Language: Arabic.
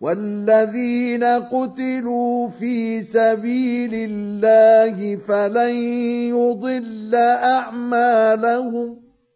والذين قتلوا في سبيل الله فلن يضل أعمالهم